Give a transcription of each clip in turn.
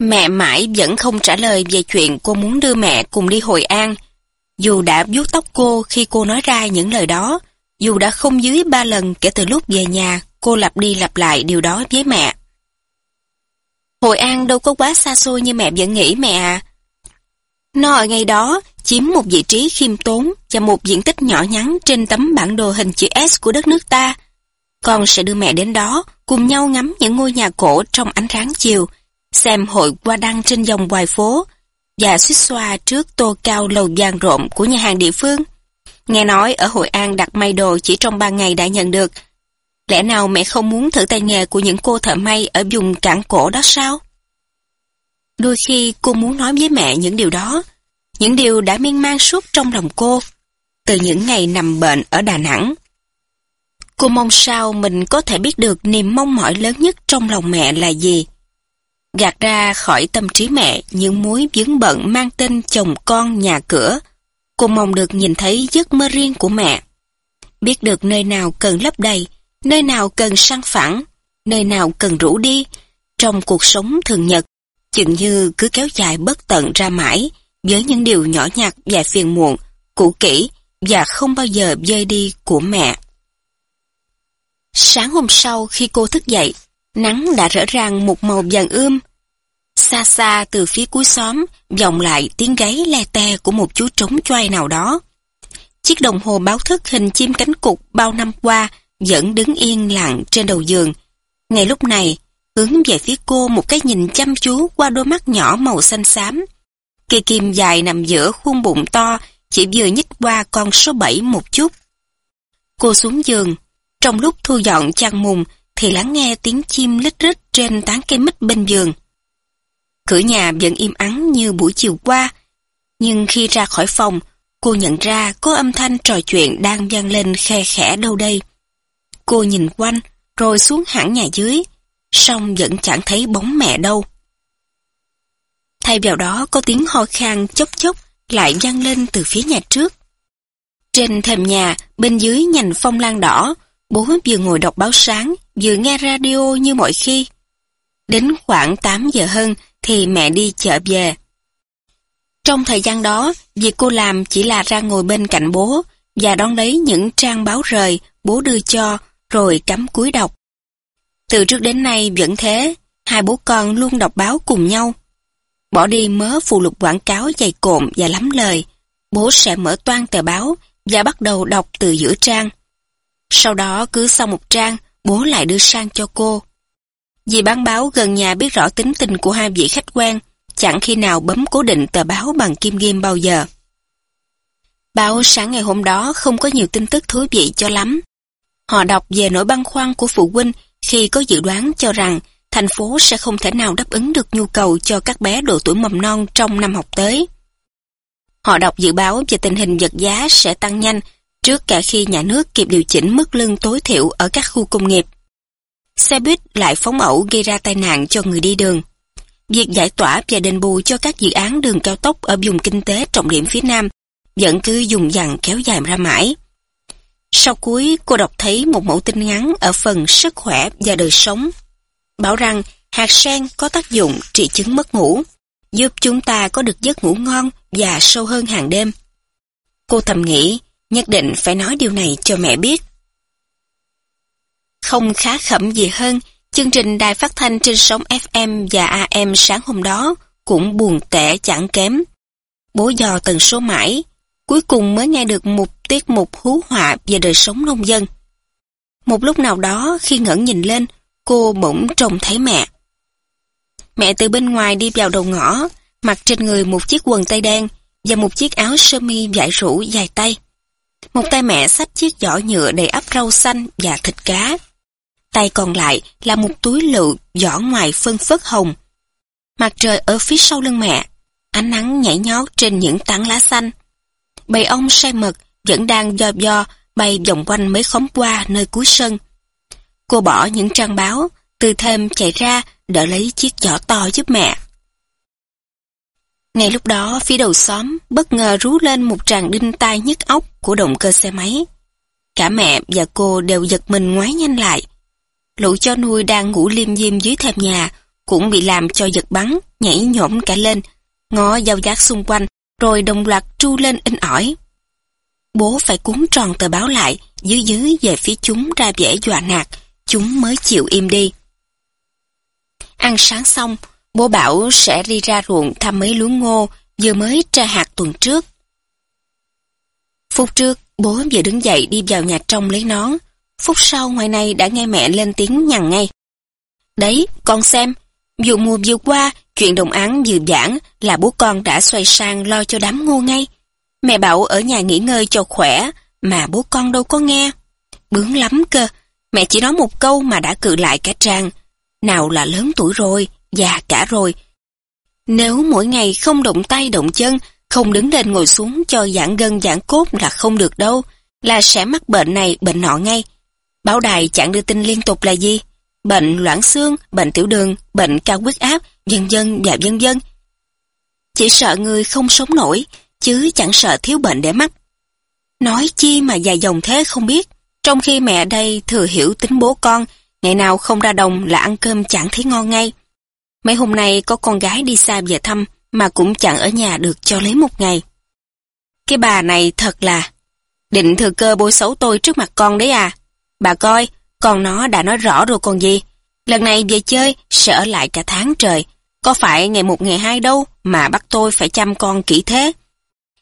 Mẹ mãi vẫn không trả lời về chuyện cô muốn đưa mẹ cùng đi Hội An. Dù đã vuốt tóc cô khi cô nói ra những lời đó, dù đã không dưới ba lần kể từ lúc về nhà, cô lặp đi lặp lại điều đó với mẹ. Hội An đâu có quá xa xôi như mẹ vẫn nghĩ mẹ à. Nó ở ngay đó, chiếm một vị trí khiêm tốn và một diện tích nhỏ nhắn trên tấm bản đồ hình chữ S của đất nước ta. Con sẽ đưa mẹ đến đó, cùng nhau ngắm những ngôi nhà cổ trong ánh sáng chiều, xem hội qua đăng trên dòng ngoài phố, và suýt xoa trước tô cao lầu vàng rộm của nhà hàng địa phương. Nghe nói ở Hội An đặt may đồ chỉ trong 3 ngày đã nhận được. Lẽ nào mẹ không muốn thử tay nghề của những cô thợ may ở vùng cảng cổ đó sao? Đôi khi cô muốn nói với mẹ những điều đó, những điều đã miên man suốt trong lòng cô, từ những ngày nằm bệnh ở Đà Nẵng. Cô mong sao mình có thể biết được niềm mong mỏi lớn nhất trong lòng mẹ là gì. Gạt ra khỏi tâm trí mẹ những mối vướng bận mang tên chồng con nhà cửa. Cô mong được nhìn thấy giấc mơ riêng của mẹ. Biết được nơi nào cần lấp đầy, nơi nào cần sang phẳng, nơi nào cần rũ đi, trong cuộc sống thường nhật, chừng như cứ kéo dài bất tận ra mãi, với những điều nhỏ nhặt và phiền muộn, cũ kỹ và không bao giờ dơi đi của mẹ. Sáng hôm sau khi cô thức dậy, nắng đã rỡ ràng một màu vàng ươm. Xa xa từ phía cuối xóm, vọng lại tiếng gáy le te của một chú trống choai nào đó. Chiếc đồng hồ báo thức hình chim cánh cục bao năm qua vẫn đứng yên lặng trên đầu giường. Ngay lúc này, hướng về phía cô một cái nhìn chăm chú qua đôi mắt nhỏ màu xanh xám. Cây kim dài nằm giữa khuôn bụng to, chỉ vừa nhích qua con số 7 một chút. Cô xuống giường, trong lúc thu dọn chăn mùng thì lắng nghe tiếng chim lít rít trên tán cây mít bên giường. Cửa nhà vẫn im ắng như buổi chiều qua, nhưng khi ra khỏi phòng, cô nhận ra có âm thanh trò chuyện đang vang lên khe khẽ đâu đây. Cô nhìn quanh, rồi xuống hẳn nhà dưới, song vẫn chẳng thấy bóng mẹ đâu. Thay vào đó có tiếng ho khan chốc chốc lại vang lên từ phía nhà trước. Trên thềm nhà, bên dưới nhành phong lan đỏ, bố vừa ngồi đọc báo sáng, vừa nghe radio như mọi khi. Đến khoảng 8 giờ hơn thì mẹ đi chợ về. Trong thời gian đó, việc cô làm chỉ là ra ngồi bên cạnh bố và đón lấy những trang báo rời bố đưa cho rồi cắm cúi đọc. Từ trước đến nay vẫn thế, hai bố con luôn đọc báo cùng nhau. Bỏ đi mớ phụ lục quảng cáo dày cộm và lắm lời, bố sẽ mở toan tờ báo và bắt đầu đọc từ giữa trang. Sau đó cứ sau một trang, bố lại đưa sang cho cô. Vì bán báo gần nhà biết rõ tính tình của hai vị khách quen, chẳng khi nào bấm cố định tờ báo bằng kim ghim bao giờ. Báo sáng ngày hôm đó không có nhiều tin tức thú vị cho lắm. Họ đọc về nỗi băn khoăn của phụ huynh khi có dự đoán cho rằng thành phố sẽ không thể nào đáp ứng được nhu cầu cho các bé độ tuổi mầm non trong năm học tới. Họ đọc dự báo về tình hình vật giá sẽ tăng nhanh trước cả khi nhà nước kịp điều chỉnh mức lương tối thiểu ở các khu công nghiệp. Xe buýt lại phóng ẩu gây ra tai nạn cho người đi đường. Việc giải tỏa và đền bù cho các dự án đường cao tốc ở vùng kinh tế trọng điểm phía Nam vẫn cứ dùng dằn kéo dài ra mãi. Sau cuối, cô đọc thấy một mẫu tin ngắn ở phần sức khỏe và đời sống. Bảo rằng hạt sen có tác dụng trị chứng mất ngủ, giúp chúng ta có được giấc ngủ ngon và sâu hơn hàng đêm. Cô thầm nghĩ, nhất định phải nói điều này cho mẹ biết. Không khá khẩm gì hơn, chương trình đài phát thanh trên sóng FM và AM sáng hôm đó cũng buồn tẻ chẳng kém. Bố dò tần số mãi, cuối cùng mới nghe được một tiết mục hú họa về đời sống nông dân. Một lúc nào đó khi ngẩng nhìn lên, cô bỗng trông thấy mẹ. Mẹ từ bên ngoài đi vào đầu ngõ, mặc trên người một chiếc quần tây đen và một chiếc áo sơ mi vải rũ dài tay. Một tay mẹ xách chiếc giỏ nhựa đầy ắp rau xanh và thịt cá. Tay còn lại là một túi lựu giỏ ngoài phân phớt hồng. Mặt trời ở phía sau lưng mẹ, ánh nắng nhảy nhót trên những tán lá xanh. Bầy ong say mật vẫn đang do do bay vòng quanh mấy khóm qua nơi cuối sân. Cô bỏ những trang báo, từ thêm chạy ra đỡ lấy chiếc giỏ to giúp mẹ. Ngay lúc đó, phía đầu xóm bất ngờ rú lên một tràng đinh tai nhức óc của động cơ xe máy. Cả mẹ và cô đều giật mình ngoái nhanh lại. Lũ cho nuôi đang ngủ liêm diêm dưới thềm nhà, cũng bị làm cho giật bắn, nhảy nhổm cả lên, ngó dao giác xung quanh, rồi đồng loạt tru lên in ỏi. Bố phải cuốn tròn tờ báo lại, dứ dưới về phía chúng ra vẻ dọa nạt, chúng mới chịu im đi. Ăn sáng xong, bố bảo sẽ đi ra ruộng thăm mấy lúa ngô vừa mới tra hạt tuần trước. Phút trước, bố vừa đứng dậy đi vào nhà trong lấy nón. Phút sau ngoài này đã nghe mẹ lên tiếng nhằn ngay. Đấy, con xem, dù mùa vừa qua, chuyện đồng án vừa giảng là bố con đã xoay sang lo cho đám ngô ngay. Mẹ bảo ở nhà nghỉ ngơi cho khỏe, mà bố con đâu có nghe. Bướng lắm cơ, mẹ chỉ nói một câu mà đã cự lại cả trang. Nào là lớn tuổi rồi, già cả rồi. Nếu mỗi ngày không động tay động chân, không đứng lên ngồi xuống cho giãn gân giãn cốt là không được đâu, là sẽ mắc bệnh này bệnh nọ ngay. Báo đài chẳng đưa tin liên tục là gì? Bệnh loãng xương, bệnh tiểu đường, bệnh cao huyết áp, dân dân dạ và dân dân. Chỉ sợ người không sống nổi, chứ chẳng sợ thiếu bệnh để mắc. Nói chi mà dài dòng thế không biết, trong khi mẹ đây thừa hiểu tính bố con, ngày nào không ra đồng là ăn cơm chẳng thấy ngon ngay. Mấy hôm nay có con gái đi xa về thăm, mà cũng chẳng ở nhà được cho lấy một ngày. Cái bà này thật là định thừa cơ bôi xấu tôi trước mặt con đấy à. Bà coi, con nó đã nói rõ rồi còn gì. Lần này về chơi sẽ ở lại cả tháng trời. Có phải ngày một ngày hai đâu mà bắt tôi phải chăm con kỹ thế.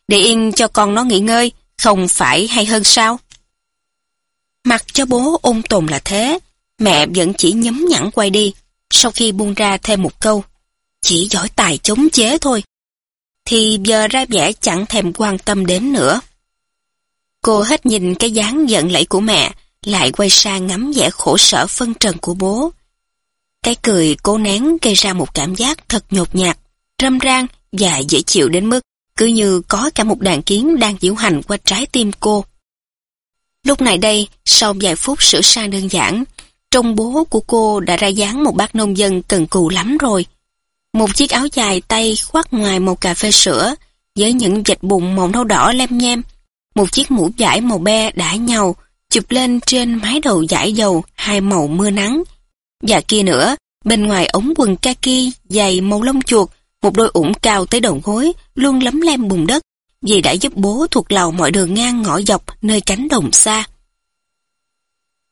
Để yên cho con nó nghỉ ngơi, không phải hay hơn sao? Mặc cho bố ôn tồn là thế, mẹ vẫn chỉ nhấm nhẵn quay đi, sau khi buông ra thêm một câu. Chỉ giỏi tài chống chế thôi. Thì giờ ra vẻ chẳng thèm quan tâm đến nữa. Cô hết nhìn cái dáng giận lẫy của mẹ, lại quay sang ngắm vẻ khổ sở phân trần của bố. Cái cười cố nén gây ra một cảm giác thật nhột nhạt, râm ran và dễ chịu đến mức cứ như có cả một đàn kiến đang diễu hành qua trái tim cô. Lúc này đây, sau vài phút sửa sang đơn giản, trong bố của cô đã ra dáng một bác nông dân cần cù lắm rồi. Một chiếc áo dài tay khoác ngoài màu cà phê sữa, với những vạch bụng màu nâu đỏ lem nhem, một chiếc mũ vải màu be đã nhau, chụp lên trên mái đầu dải dầu hai màu mưa nắng. Và kia nữa, bên ngoài ống quần kaki dày màu lông chuột, một đôi ủng cao tới đầu gối, luôn lấm lem bùn đất, vì đã giúp bố thuộc lầu mọi đường ngang ngõ dọc nơi cánh đồng xa.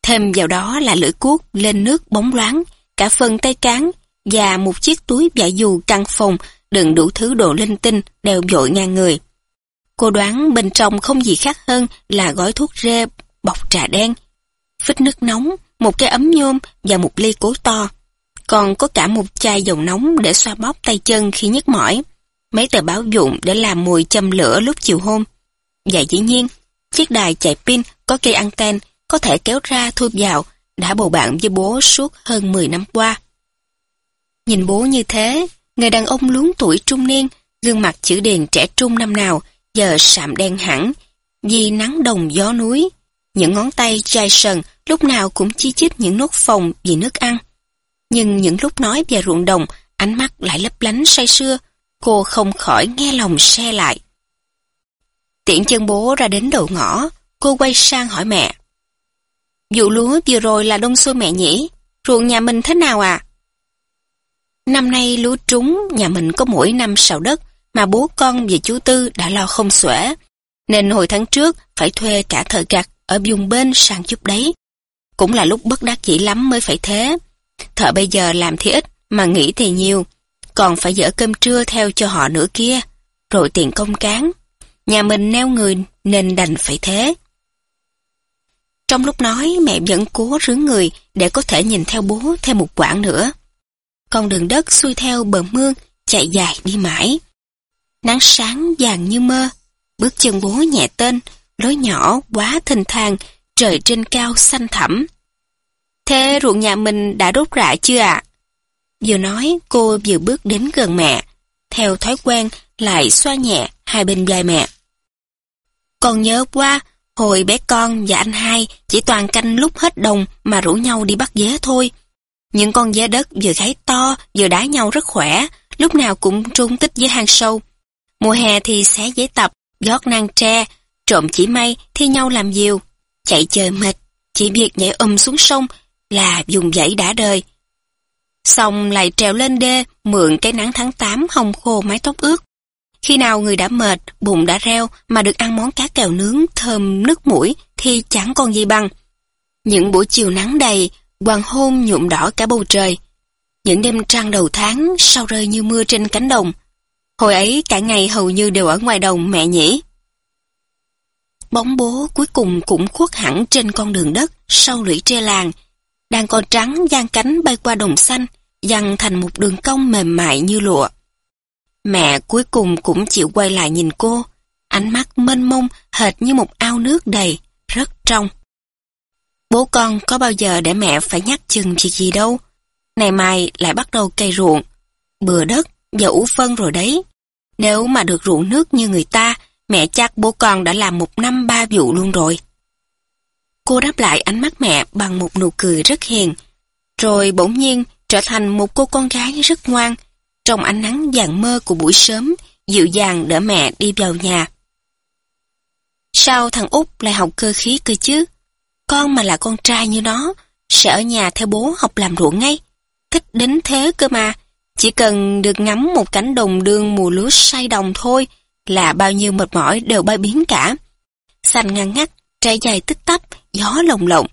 Thêm vào đó là lưỡi cuốc lên nước bóng loáng, cả phần tay cán và một chiếc túi vải dù căng phòng đựng đủ thứ đồ linh tinh đều vội ngang người. Cô đoán bên trong không gì khác hơn là gói thuốc rê bọc trà đen, phích nước nóng, một cái ấm nhôm và một ly cố to. Còn có cả một chai dầu nóng để xoa bóp tay chân khi nhức mỏi. Mấy tờ báo dụng để làm mùi châm lửa lúc chiều hôm. Và dĩ nhiên, chiếc đài chạy pin có cây anten có thể kéo ra thu vào đã bầu bạn với bố suốt hơn 10 năm qua. Nhìn bố như thế, người đàn ông luống tuổi trung niên, gương mặt chữ điền trẻ trung năm nào, giờ sạm đen hẳn, vì nắng đồng gió núi. Những ngón tay chai sần lúc nào cũng chi chít những nốt phòng vì nước ăn. Nhưng những lúc nói về ruộng đồng, ánh mắt lại lấp lánh say sưa, cô không khỏi nghe lòng xe lại. Tiện chân bố ra đến đầu ngõ, cô quay sang hỏi mẹ. Vụ lúa vừa rồi là đông xuân mẹ nhỉ? Ruộng nhà mình thế nào à? Năm nay lúa trúng, nhà mình có mỗi năm sào đất, mà bố con và chú Tư đã lo không xuể. Nên hồi tháng trước phải thuê cả thợ gặt ở vùng bên sang chút đấy. Cũng là lúc bất đắc dĩ lắm mới phải thế. Thợ bây giờ làm thì ít, mà nghĩ thì nhiều. Còn phải dỡ cơm trưa theo cho họ nữa kia. Rồi tiền công cán. Nhà mình neo người nên đành phải thế. Trong lúc nói mẹ vẫn cố rướng người để có thể nhìn theo bố thêm một quãng nữa. Con đường đất xuôi theo bờ mương chạy dài đi mãi. Nắng sáng vàng như mơ, bước chân bố nhẹ tên, lối nhỏ quá thình thang, trời trên cao xanh thẳm. Thế ruộng nhà mình đã đốt rạ chưa ạ? Vừa nói cô vừa bước đến gần mẹ, theo thói quen lại xoa nhẹ hai bên vai mẹ. Còn nhớ qua, hồi bé con và anh hai chỉ toàn canh lúc hết đồng mà rủ nhau đi bắt dế thôi. Những con dế đất vừa gáy to, vừa đá nhau rất khỏe, lúc nào cũng trung tích dưới hang sâu. Mùa hè thì xé giấy tập, gót nang tre, trộm chỉ may thi nhau làm diều. Chạy chơi mệt, chỉ việc nhảy um xuống sông là dùng dãy đã đời. xong lại trèo lên đê, mượn cái nắng tháng 8 hồng khô mái tóc ướt. Khi nào người đã mệt, bụng đã reo mà được ăn món cá kèo nướng thơm nước mũi thì chẳng còn gì bằng. Những buổi chiều nắng đầy, hoàng hôn nhuộm đỏ cả bầu trời. Những đêm trăng đầu tháng sao rơi như mưa trên cánh đồng. Hồi ấy cả ngày hầu như đều ở ngoài đồng mẹ nhỉ. Bóng bố cuối cùng cũng khuất hẳn trên con đường đất sau lũy tre làng. Đàn con trắng giang cánh bay qua đồng xanh, dằn thành một đường cong mềm mại như lụa. Mẹ cuối cùng cũng chịu quay lại nhìn cô, ánh mắt mênh mông hệt như một ao nước đầy, rất trong. Bố con có bao giờ để mẹ phải nhắc chừng việc gì đâu. Ngày mai lại bắt đầu cây ruộng, bừa đất, và ủ phân rồi đấy. Nếu mà được ruộng nước như người ta, mẹ chắc bố con đã làm một năm ba vụ luôn rồi. Cô đáp lại ánh mắt mẹ bằng một nụ cười rất hiền, rồi bỗng nhiên trở thành một cô con gái rất ngoan, trong ánh nắng vàng mơ của buổi sớm, dịu dàng đỡ mẹ đi vào nhà. Sao thằng út lại học cơ khí cơ chứ? Con mà là con trai như nó, sẽ ở nhà theo bố học làm ruộng ngay. Thích đến thế cơ mà, chỉ cần được ngắm một cánh đồng đương mùa lúa say đồng thôi là bao nhiêu mệt mỏi đều bay biến cả. Xanh ngăn ngắt, trái dài tích tắp, gió lồng lộng.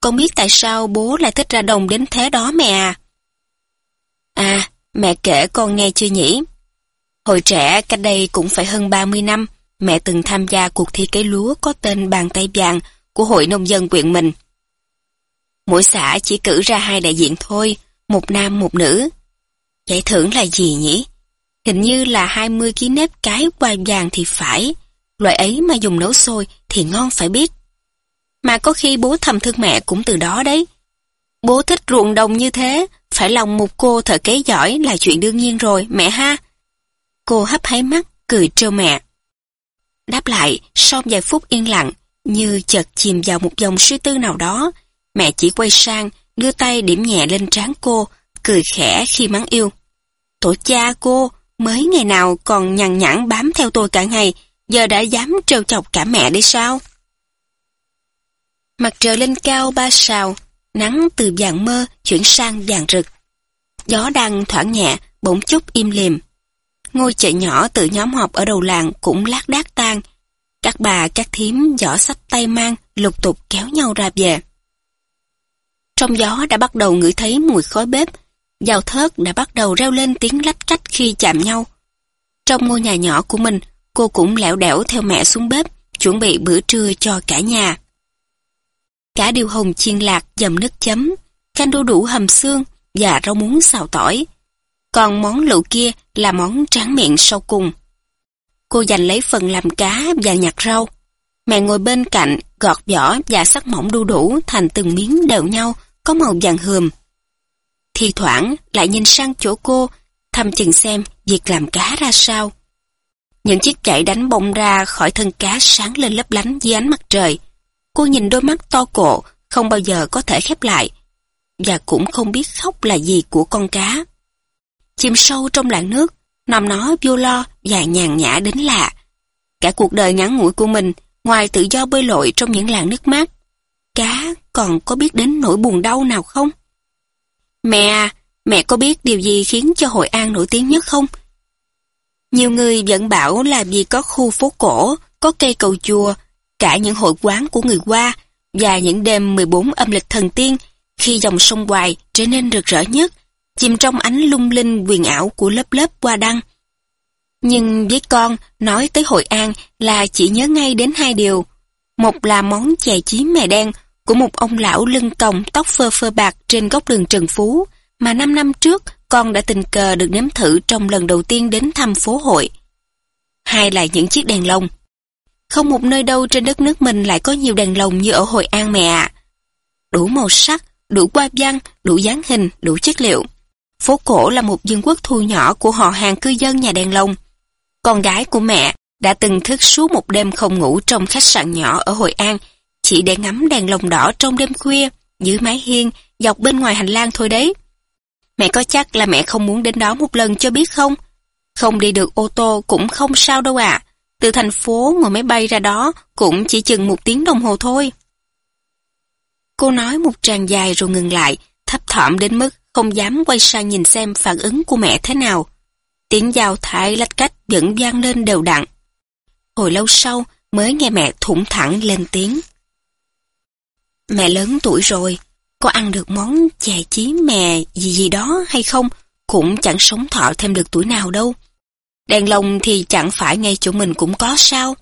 Con biết tại sao bố lại thích ra đồng đến thế đó mẹ à? À, mẹ kể con nghe chưa nhỉ? Hồi trẻ, cách đây cũng phải hơn 30 năm, mẹ từng tham gia cuộc thi cấy lúa có tên Bàn tay vàng của Hội Nông dân quyện mình. Mỗi xã chỉ cử ra hai đại diện thôi, một nam một nữ. Giải thưởng là gì nhỉ? Hình như là 20 ký nếp cái qua vàng thì phải. Loại ấy mà dùng nấu sôi thì ngon phải biết. Mà có khi bố thầm thương mẹ cũng từ đó đấy. Bố thích ruộng đồng như thế, phải lòng một cô thợ kế giỏi là chuyện đương nhiên rồi, mẹ ha. Cô hấp háy mắt, cười trêu mẹ. Đáp lại, sau vài phút yên lặng, như chợt chìm vào một dòng suy tư nào đó, mẹ chỉ quay sang, đưa tay điểm nhẹ lên trán cô, cười khẽ khi mắng yêu. Tổ cha cô, mới ngày nào còn nhằn nhẵn bám theo tôi cả ngày, giờ đã dám trêu chọc cả mẹ đi sao? Mặt trời lên cao ba sào, nắng từ vàng mơ chuyển sang vàng rực. Gió đang thoảng nhẹ, bỗng chút im lìm. Ngôi chợ nhỏ từ nhóm họp ở đầu làng cũng lác đác tan. Các bà, các thím, giỏ sách tay mang, lục tục kéo nhau ra về. Trong gió đã bắt đầu ngửi thấy mùi khói bếp, Dao thớt đã bắt đầu reo lên tiếng lách cách khi chạm nhau. Trong ngôi nhà nhỏ của mình, cô cũng lẻo đẻo theo mẹ xuống bếp, chuẩn bị bữa trưa cho cả nhà. Cả điều hồng chiên lạc dầm nước chấm, canh đu đủ hầm xương và rau muống xào tỏi. Còn món lựu kia là món tráng miệng sau cùng. Cô dành lấy phần làm cá và nhặt rau. Mẹ ngồi bên cạnh, gọt vỏ và sắc mỏng đu đủ thành từng miếng đều nhau, có màu vàng hườm thì thoảng lại nhìn sang chỗ cô, thăm chừng xem việc làm cá ra sao. Những chiếc chảy đánh bông ra khỏi thân cá sáng lên lấp lánh dưới ánh mặt trời. Cô nhìn đôi mắt to cổ, không bao giờ có thể khép lại, và cũng không biết khóc là gì của con cá. Chìm sâu trong làn nước, nằm nó vô lo và nhàn nhã đến lạ. Cả cuộc đời ngắn ngủi của mình, ngoài tự do bơi lội trong những làn nước mát, cá còn có biết đến nỗi buồn đau nào không? Mẹ à, mẹ có biết điều gì khiến cho Hội An nổi tiếng nhất không? Nhiều người vẫn bảo là vì có khu phố cổ, có cây cầu chùa, cả những hội quán của người Hoa và những đêm 14 âm lịch thần tiên khi dòng sông Hoài trở nên rực rỡ nhất, chìm trong ánh lung linh quyền ảo của lớp lớp hoa đăng. Nhưng với con, nói tới Hội An là chỉ nhớ ngay đến hai điều. Một là món chè chín mè đen của một ông lão lưng còng tóc phơ phơ bạc trên góc đường Trần Phú mà 5 năm trước con đã tình cờ được nếm thử trong lần đầu tiên đến thăm phố hội. Hai là những chiếc đèn lồng. Không một nơi đâu trên đất nước mình lại có nhiều đèn lồng như ở Hội An mẹ ạ. Đủ màu sắc, đủ qua văn, đủ dáng hình, đủ chất liệu. Phố cổ là một dương quốc thu nhỏ của họ hàng cư dân nhà đèn lồng. Con gái của mẹ đã từng thức suốt một đêm không ngủ trong khách sạn nhỏ ở Hội An chỉ để ngắm đèn lồng đỏ trong đêm khuya, dưới mái hiên, dọc bên ngoài hành lang thôi đấy. Mẹ có chắc là mẹ không muốn đến đó một lần cho biết không? Không đi được ô tô cũng không sao đâu ạ. Từ thành phố ngồi máy bay ra đó cũng chỉ chừng một tiếng đồng hồ thôi. Cô nói một tràng dài rồi ngừng lại, thấp thỏm đến mức không dám quay sang nhìn xem phản ứng của mẹ thế nào. Tiếng giao thái lách cách vẫn vang lên đều đặn. Hồi lâu sau mới nghe mẹ thủng thẳng lên tiếng. Mẹ lớn tuổi rồi, có ăn được món chè chí mè gì gì đó hay không, cũng chẳng sống thọ thêm được tuổi nào đâu. Đèn lồng thì chẳng phải ngay chỗ mình cũng có sao.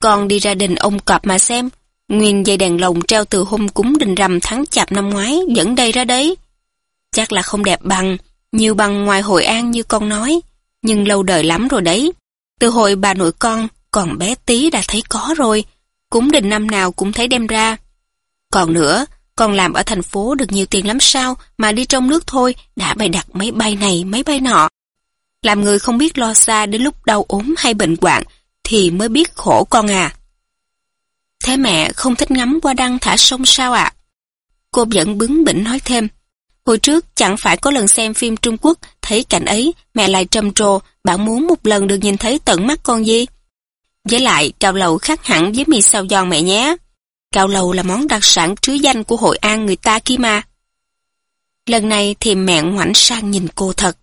Con đi ra đình ông cọp mà xem, nguyên dây đèn lồng treo từ hôm cúng đình rằm tháng chạp năm ngoái dẫn đây ra đấy. Chắc là không đẹp bằng, nhiều bằng ngoài Hội An như con nói, nhưng lâu đời lắm rồi đấy. Từ hồi bà nội con còn bé tí đã thấy có rồi, cúng đình năm nào cũng thấy đem ra. Còn nữa, con làm ở thành phố được nhiều tiền lắm sao mà đi trong nước thôi đã bày đặt máy bay này máy bay nọ. Làm người không biết lo xa đến lúc đau ốm hay bệnh hoạn thì mới biết khổ con à. Thế mẹ không thích ngắm qua đăng thả sông sao ạ? Cô vẫn bướng bỉnh nói thêm. Hồi trước chẳng phải có lần xem phim Trung Quốc, thấy cảnh ấy, mẹ lại trầm trồ bạn muốn một lần được nhìn thấy tận mắt con gì? Với lại, cao lầu khác hẳn với mì xào giòn mẹ nhé. Cao lầu là món đặc sản trứ danh của Hội An người ta kia mà. Lần này thì mẹ ngoảnh sang nhìn cô thật.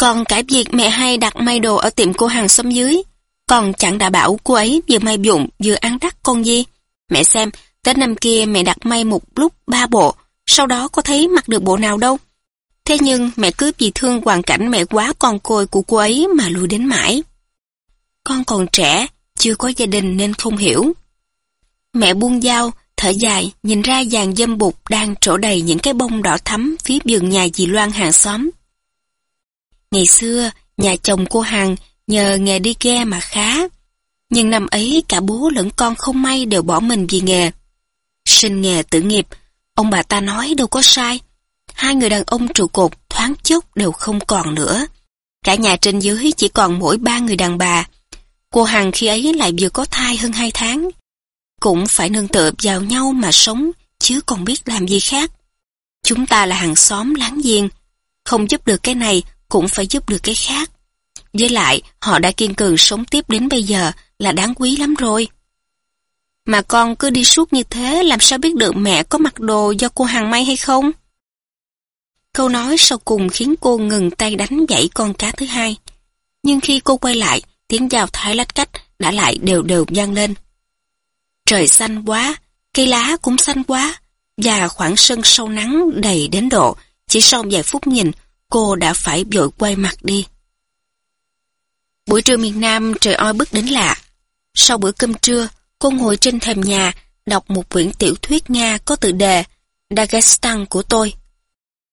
Còn cái việc mẹ hay đặt may đồ ở tiệm cô hàng xóm dưới, còn chẳng đã bảo cô ấy vừa may dụng vừa ăn đắt con gì. Mẹ xem, Tết năm kia mẹ đặt may một lúc ba bộ, sau đó có thấy mặc được bộ nào đâu. Thế nhưng mẹ cứ vì thương hoàn cảnh mẹ quá con côi của cô ấy mà lùi đến mãi. Con còn trẻ, chưa có gia đình nên không hiểu. Mẹ buông dao, thở dài, nhìn ra dàn dâm bụt đang trổ đầy những cái bông đỏ thắm phía vườn nhà dì Loan hàng xóm. Ngày xưa, nhà chồng cô Hằng nhờ nghề đi ghe mà khá. Nhưng năm ấy cả bố lẫn con không may đều bỏ mình vì nghề. Sinh nghề tử nghiệp, ông bà ta nói đâu có sai. Hai người đàn ông trụ cột thoáng chốc đều không còn nữa. Cả nhà trên dưới chỉ còn mỗi ba người đàn bà. Cô Hằng khi ấy lại vừa có thai hơn hai tháng. Cũng phải nương tựa vào nhau mà sống, chứ còn biết làm gì khác. Chúng ta là hàng xóm láng giềng. Không giúp được cái này, cũng phải giúp được cái khác. Với lại, họ đã kiên cường sống tiếp đến bây giờ là đáng quý lắm rồi. Mà con cứ đi suốt như thế làm sao biết được mẹ có mặc đồ do cô hàng may hay không? Câu nói sau cùng khiến cô ngừng tay đánh dãy con cá thứ hai. Nhưng khi cô quay lại, tiếng giao thái lách cách đã lại đều đều vang lên. Trời xanh quá, cây lá cũng xanh quá, và khoảng sân sâu nắng đầy đến độ, chỉ sau vài phút nhìn, cô đã phải vội quay mặt đi. Buổi trưa miền Nam trời oi bức đến lạ. Sau bữa cơm trưa, cô ngồi trên thềm nhà, đọc một quyển tiểu thuyết Nga có tựa đề Dagestan của tôi.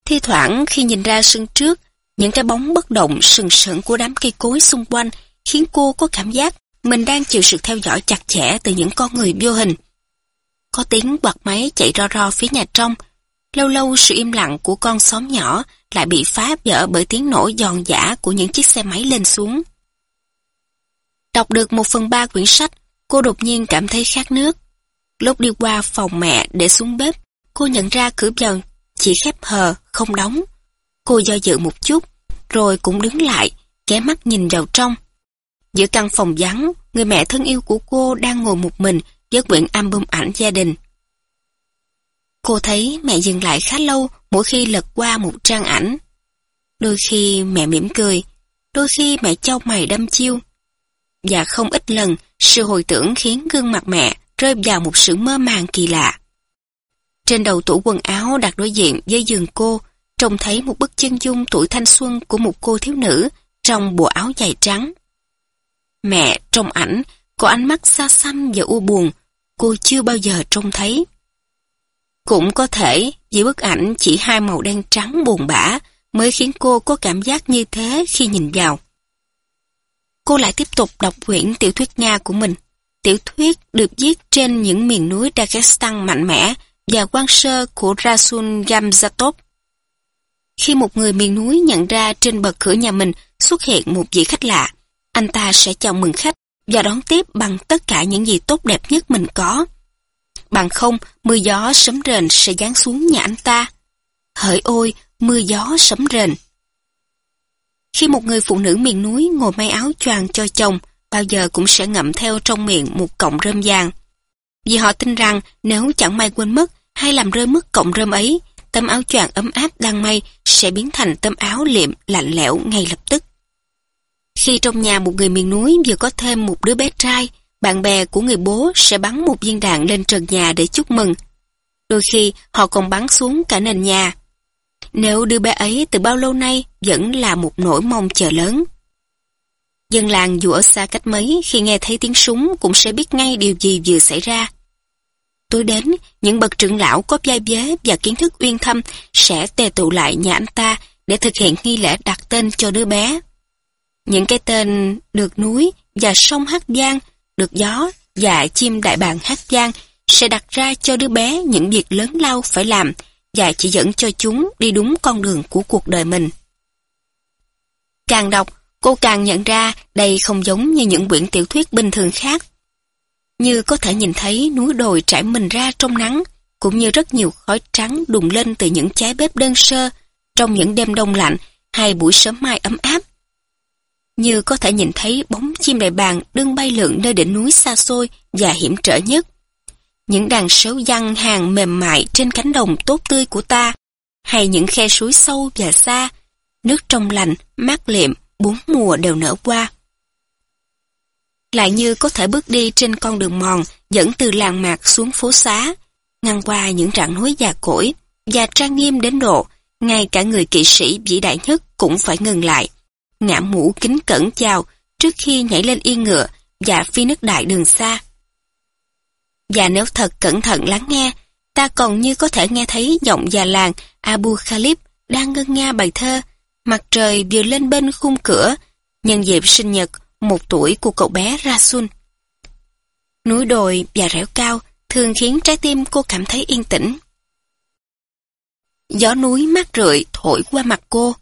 Thi thoảng khi nhìn ra sân trước, những cái bóng bất động sừng sững của đám cây cối xung quanh khiến cô có cảm giác mình đang chịu sự theo dõi chặt chẽ từ những con người vô hình. Có tiếng quạt máy chạy ro ro phía nhà trong, lâu lâu sự im lặng của con xóm nhỏ lại bị phá vỡ bởi tiếng nổ giòn giả của những chiếc xe máy lên xuống. Đọc được một phần ba quyển sách, cô đột nhiên cảm thấy khát nước. Lúc đi qua phòng mẹ để xuống bếp, cô nhận ra cửa dần chỉ khép hờ, không đóng. Cô do dự một chút, rồi cũng đứng lại, ghé mắt nhìn vào trong. Giữa căn phòng vắng, người mẹ thân yêu của cô đang ngồi một mình với quyển album ảnh gia đình. Cô thấy mẹ dừng lại khá lâu mỗi khi lật qua một trang ảnh. Đôi khi mẹ mỉm cười, đôi khi mẹ trao mày đâm chiêu. Và không ít lần, sự hồi tưởng khiến gương mặt mẹ rơi vào một sự mơ màng kỳ lạ. Trên đầu tủ quần áo đặt đối diện với giường cô, trông thấy một bức chân dung tuổi thanh xuân của một cô thiếu nữ trong bộ áo dài trắng. Mẹ trong ảnh có ánh mắt xa xăm và u buồn, cô chưa bao giờ trông thấy. Cũng có thể vì bức ảnh chỉ hai màu đen trắng buồn bã mới khiến cô có cảm giác như thế khi nhìn vào. Cô lại tiếp tục đọc quyển tiểu thuyết Nga của mình. Tiểu thuyết được viết trên những miền núi Dagestan mạnh mẽ và quan sơ của Rasul Gamzatov. Khi một người miền núi nhận ra trên bậc cửa nhà mình xuất hiện một vị khách lạ, anh ta sẽ chào mừng khách và đón tiếp bằng tất cả những gì tốt đẹp nhất mình có. Bằng không, mưa gió sấm rền sẽ giáng xuống nhà anh ta. Hỡi ôi, mưa gió sấm rền. Khi một người phụ nữ miền núi ngồi may áo choàng cho chồng, bao giờ cũng sẽ ngậm theo trong miệng một cọng rơm vàng. Vì họ tin rằng nếu chẳng may quên mất hay làm rơi mất cọng rơm ấy, tấm áo choàng ấm áp đang may sẽ biến thành tấm áo liệm lạnh lẽo ngay lập tức. Khi trong nhà một người miền núi vừa có thêm một đứa bé trai, bạn bè của người bố sẽ bắn một viên đạn lên trần nhà để chúc mừng. Đôi khi họ còn bắn xuống cả nền nhà. Nếu đứa bé ấy từ bao lâu nay vẫn là một nỗi mong chờ lớn. Dân làng dù ở xa cách mấy khi nghe thấy tiếng súng cũng sẽ biết ngay điều gì vừa xảy ra. Tối đến, những bậc trưởng lão có vai vế và kiến thức uyên thâm sẽ tề tụ lại nhà anh ta để thực hiện nghi lễ đặt tên cho đứa bé. Những cái tên được núi và sông Hát Giang, được gió và chim đại bàng Hát Giang sẽ đặt ra cho đứa bé những việc lớn lao phải làm và chỉ dẫn cho chúng đi đúng con đường của cuộc đời mình. Càng đọc, cô càng nhận ra đây không giống như những quyển tiểu thuyết bình thường khác. Như có thể nhìn thấy núi đồi trải mình ra trong nắng, cũng như rất nhiều khói trắng đùng lên từ những trái bếp đơn sơ trong những đêm đông lạnh hay buổi sớm mai ấm áp. Như có thể nhìn thấy bóng chim đại bàng đương bay lượn nơi đỉnh núi xa xôi và hiểm trở nhất. Những đàn sấu văng hàng mềm mại trên cánh đồng tốt tươi của ta, hay những khe suối sâu và xa, nước trong lành, mát liệm, bốn mùa đều nở qua. Lại như có thể bước đi trên con đường mòn dẫn từ làng mạc xuống phố xá, ngang qua những rặng núi già cỗi, và trang nghiêm đến độ, ngay cả người kỵ sĩ vĩ đại nhất cũng phải ngừng lại. Ngã mũ kính cẩn chào trước khi nhảy lên yên ngựa và phi nước đại đường xa. Và nếu thật cẩn thận lắng nghe, ta còn như có thể nghe thấy giọng già làng Abu Khalib đang ngân nga bài thơ Mặt trời vừa lên bên khung cửa, nhân dịp sinh nhật một tuổi của cậu bé Rasul. Núi đồi và rẻo cao thường khiến trái tim cô cảm thấy yên tĩnh. Gió núi mát rượi thổi qua mặt cô.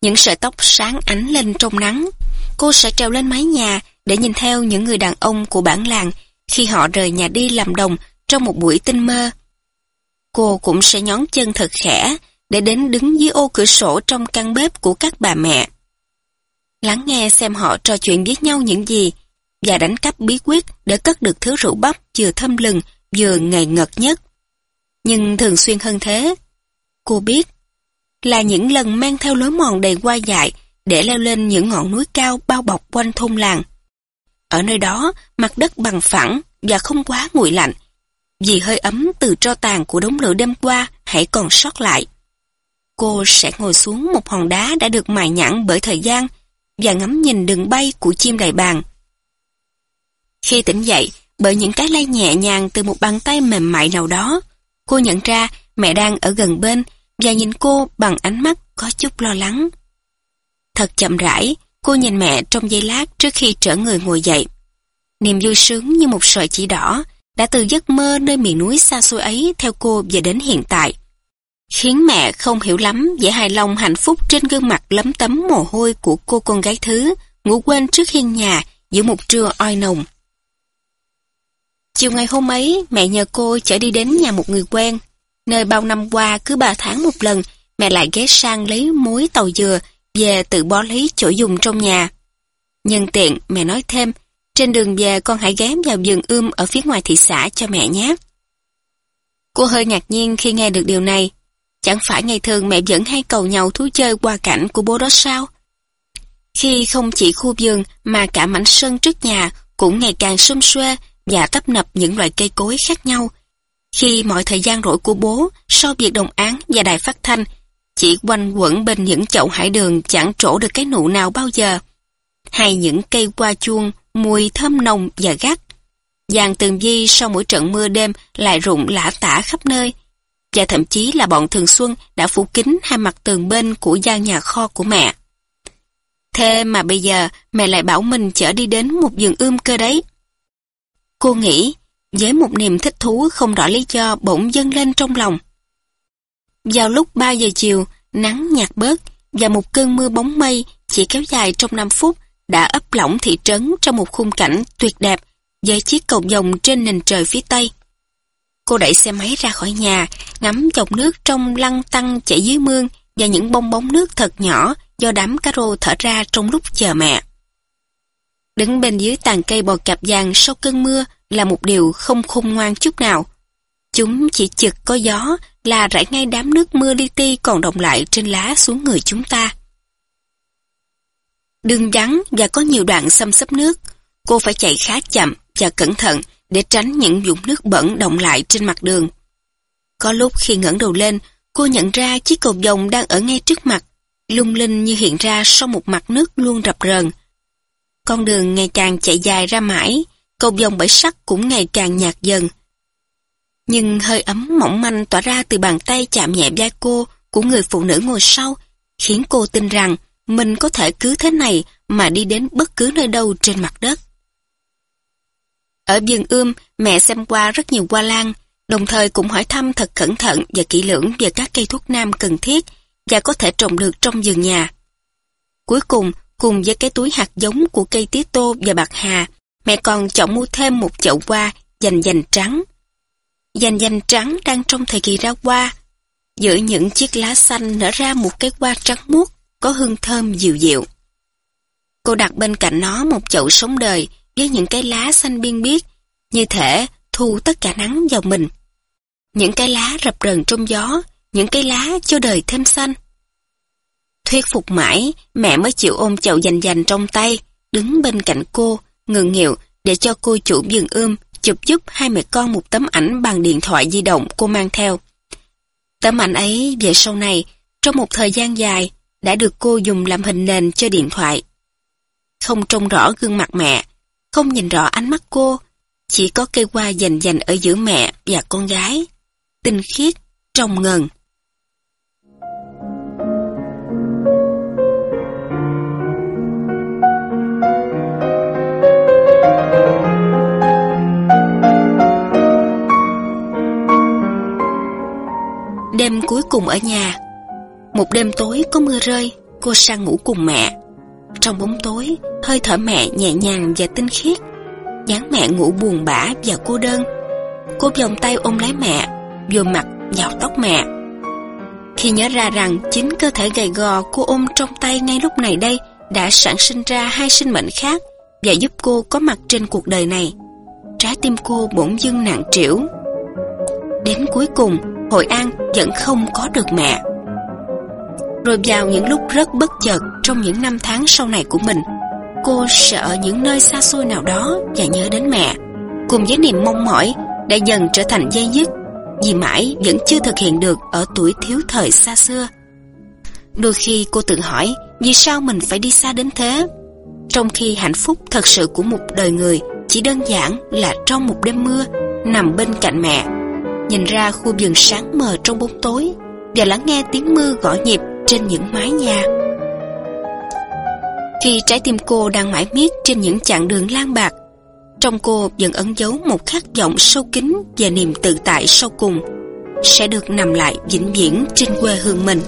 Những sợi tóc sáng ánh lên trong nắng. Cô sẽ trèo lên mái nhà để nhìn theo những người đàn ông của bản làng khi họ rời nhà đi làm đồng trong một buổi tinh mơ. Cô cũng sẽ nhón chân thật khẽ để đến đứng dưới ô cửa sổ trong căn bếp của các bà mẹ. Lắng nghe xem họ trò chuyện với nhau những gì và đánh cắp bí quyết để cất được thứ rượu bắp vừa thơm lừng vừa ngầy ngật nhất. Nhưng thường xuyên hơn thế, cô biết là những lần mang theo lối mòn đầy qua dại để leo lên những ngọn núi cao bao bọc quanh thôn làng. Ở nơi đó, mặt đất bằng phẳng và không quá nguội lạnh, vì hơi ấm từ tro tàn của đống lửa đêm qua hãy còn sót lại. Cô sẽ ngồi xuống một hòn đá đã được mài nhẵn bởi thời gian và ngắm nhìn đường bay của chim đại bàng. Khi tỉnh dậy, bởi những cái lay nhẹ nhàng từ một bàn tay mềm mại nào đó, cô nhận ra mẹ đang ở gần bên và nhìn cô bằng ánh mắt có chút lo lắng. Thật chậm rãi, cô nhìn mẹ trong giây lát trước khi trở người ngồi dậy. Niềm vui sướng như một sợi chỉ đỏ đã từ giấc mơ nơi miền núi xa xôi ấy theo cô về đến hiện tại. Khiến mẹ không hiểu lắm vẻ hài lòng hạnh phúc trên gương mặt lấm tấm mồ hôi của cô con gái thứ ngủ quên trước hiên nhà giữa một trưa oi nồng. Chiều ngày hôm ấy, mẹ nhờ cô chở đi đến nhà một người quen, nơi bao năm qua cứ ba tháng một lần mẹ lại ghé sang lấy muối tàu dừa về tự bó lấy chỗ dùng trong nhà. Nhân tiện, mẹ nói thêm, trên đường về con hãy ghé vào vườn ươm ở phía ngoài thị xã cho mẹ nhé. Cô hơi ngạc nhiên khi nghe được điều này. Chẳng phải ngày thường mẹ vẫn hay cầu nhau thú chơi qua cảnh của bố đó sao? Khi không chỉ khu vườn mà cả mảnh sân trước nhà cũng ngày càng xum xuê và tấp nập những loại cây cối khác nhau. Khi mọi thời gian rỗi của bố sau việc đồng án và đài phát thanh chỉ quanh quẩn bên những chậu hải đường chẳng trổ được cái nụ nào bao giờ. Hay những cây qua chuông, mùi thơm nồng và gắt. Giàng tường di sau mỗi trận mưa đêm lại rụng lã tả khắp nơi. Và thậm chí là bọn thường xuân đã phủ kín hai mặt tường bên của gian nhà kho của mẹ. Thế mà bây giờ mẹ lại bảo mình chở đi đến một vườn ươm cơ đấy. Cô nghĩ, với một niềm thích thú không rõ lý do bỗng dâng lên trong lòng. Vào lúc 3 giờ chiều, nắng nhạt bớt và một cơn mưa bóng mây chỉ kéo dài trong 5 phút đã ấp lỏng thị trấn trong một khung cảnh tuyệt đẹp với chiếc cầu vồng trên nền trời phía tây. Cô đẩy xe máy ra khỏi nhà, ngắm dòng nước trong lăng tăng chảy dưới mương và những bong bóng nước thật nhỏ do đám cá rô thở ra trong lúc chờ mẹ. Đứng bên dưới tàn cây bò cạp vàng sau cơn mưa là một điều không khôn ngoan chút nào. Chúng chỉ chực có gió là rải ngay đám nước mưa li ti còn động lại trên lá xuống người chúng ta. Đường vắng và có nhiều đoạn xâm xấp nước, cô phải chạy khá chậm và cẩn thận để tránh những vũng nước bẩn động lại trên mặt đường. Có lúc khi ngẩng đầu lên, cô nhận ra chiếc cầu vồng đang ở ngay trước mặt, lung linh như hiện ra sau một mặt nước luôn rập rờn. Con đường ngày càng chạy dài ra mãi, cầu dòng bảy sắc cũng ngày càng nhạt dần. Nhưng hơi ấm mỏng manh tỏa ra từ bàn tay chạm nhẹ vai cô của người phụ nữ ngồi sau, khiến cô tin rằng mình có thể cứ thế này mà đi đến bất cứ nơi đâu trên mặt đất. Ở vườn ươm, mẹ xem qua rất nhiều hoa lan, đồng thời cũng hỏi thăm thật cẩn thận và kỹ lưỡng về các cây thuốc nam cần thiết và có thể trồng được trong vườn nhà. Cuối cùng, cùng với cái túi hạt giống của cây tía tô và bạc hà, mẹ còn chọn mua thêm một chậu hoa dành dành trắng. Dành dành trắng đang trong thời kỳ ra hoa. Giữa những chiếc lá xanh nở ra một cái hoa trắng muốt, có hương thơm dịu dịu. Cô đặt bên cạnh nó một chậu sống đời với những cái lá xanh biên biếc, như thể thu tất cả nắng vào mình. Những cái lá rập rần trong gió, những cái lá cho đời thêm xanh. Thuyết phục mãi, mẹ mới chịu ôm chậu dành dành trong tay, đứng bên cạnh cô, ngừng hiệu để cho cô chủ vườn ươm chụp giúp hai mẹ con một tấm ảnh bằng điện thoại di động cô mang theo. Tấm ảnh ấy về sau này, trong một thời gian dài, đã được cô dùng làm hình nền cho điện thoại. Không trông rõ gương mặt mẹ, không nhìn rõ ánh mắt cô, chỉ có cây hoa dành dành ở giữa mẹ và con gái. Tinh khiết, trong ngần. Cùng ở nhà. Một đêm tối có mưa rơi, Cô sang ngủ cùng mẹ. Trong bóng tối, Hơi thở mẹ nhẹ nhàng và tinh khiết. Dáng mẹ ngủ buồn bã và cô đơn. Cô vòng tay ôm lấy mẹ, Vừa mặt vào tóc mẹ. Khi nhớ ra rằng Chính cơ thể gầy gò cô ôm trong tay ngay lúc này đây Đã sản sinh ra hai sinh mệnh khác Và giúp cô có mặt trên cuộc đời này. Trái tim cô bỗng dưng nặng trĩu. Đến cuối cùng Hội An vẫn không có được mẹ. Rồi vào những lúc rất bất chợt trong những năm tháng sau này của mình, cô sẽ ở những nơi xa xôi nào đó và nhớ đến mẹ. Cùng với niềm mong mỏi đã dần trở thành dây dứt vì mãi vẫn chưa thực hiện được ở tuổi thiếu thời xa xưa. Đôi khi cô tự hỏi vì sao mình phải đi xa đến thế? Trong khi hạnh phúc thật sự của một đời người chỉ đơn giản là trong một đêm mưa nằm bên cạnh mẹ nhìn ra khu vườn sáng mờ trong bóng tối và lắng nghe tiếng mưa gõ nhịp trên những mái nhà. Khi trái tim cô đang mãi miết trên những chặng đường lang bạc, trong cô vẫn ẩn giấu một khát vọng sâu kín và niềm tự tại sau cùng sẽ được nằm lại vĩnh viễn trên quê hương mình.